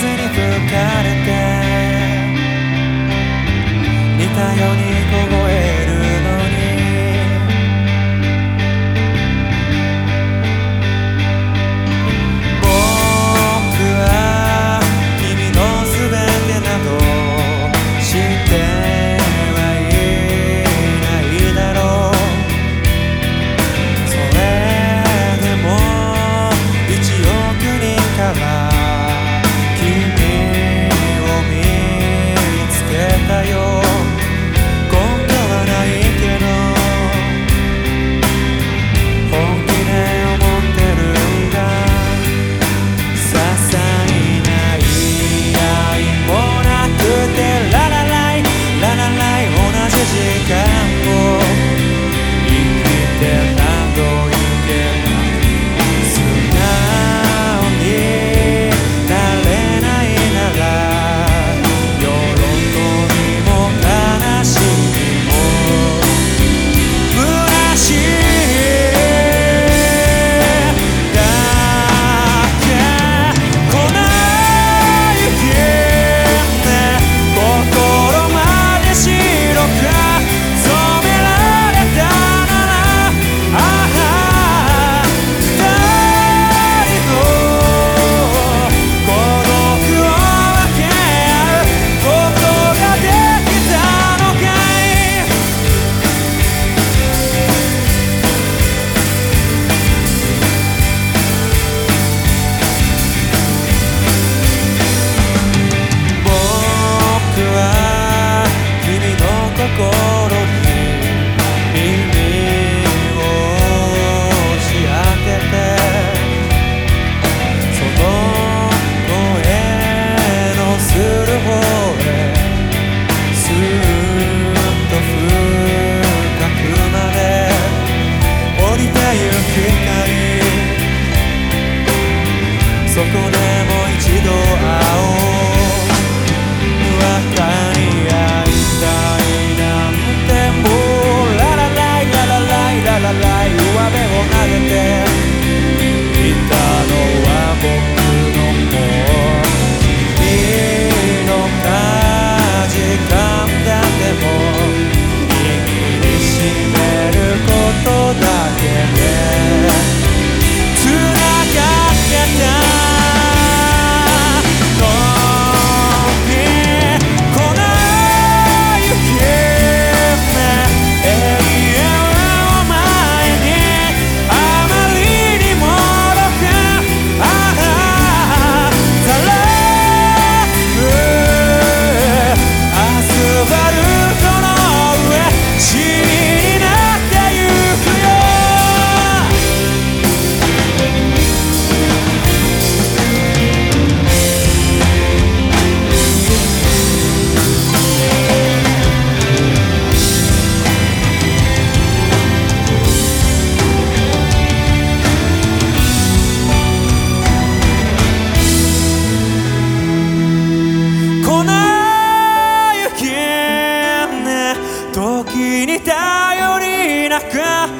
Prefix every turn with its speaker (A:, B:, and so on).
A: 風に吹かれて似たように度 background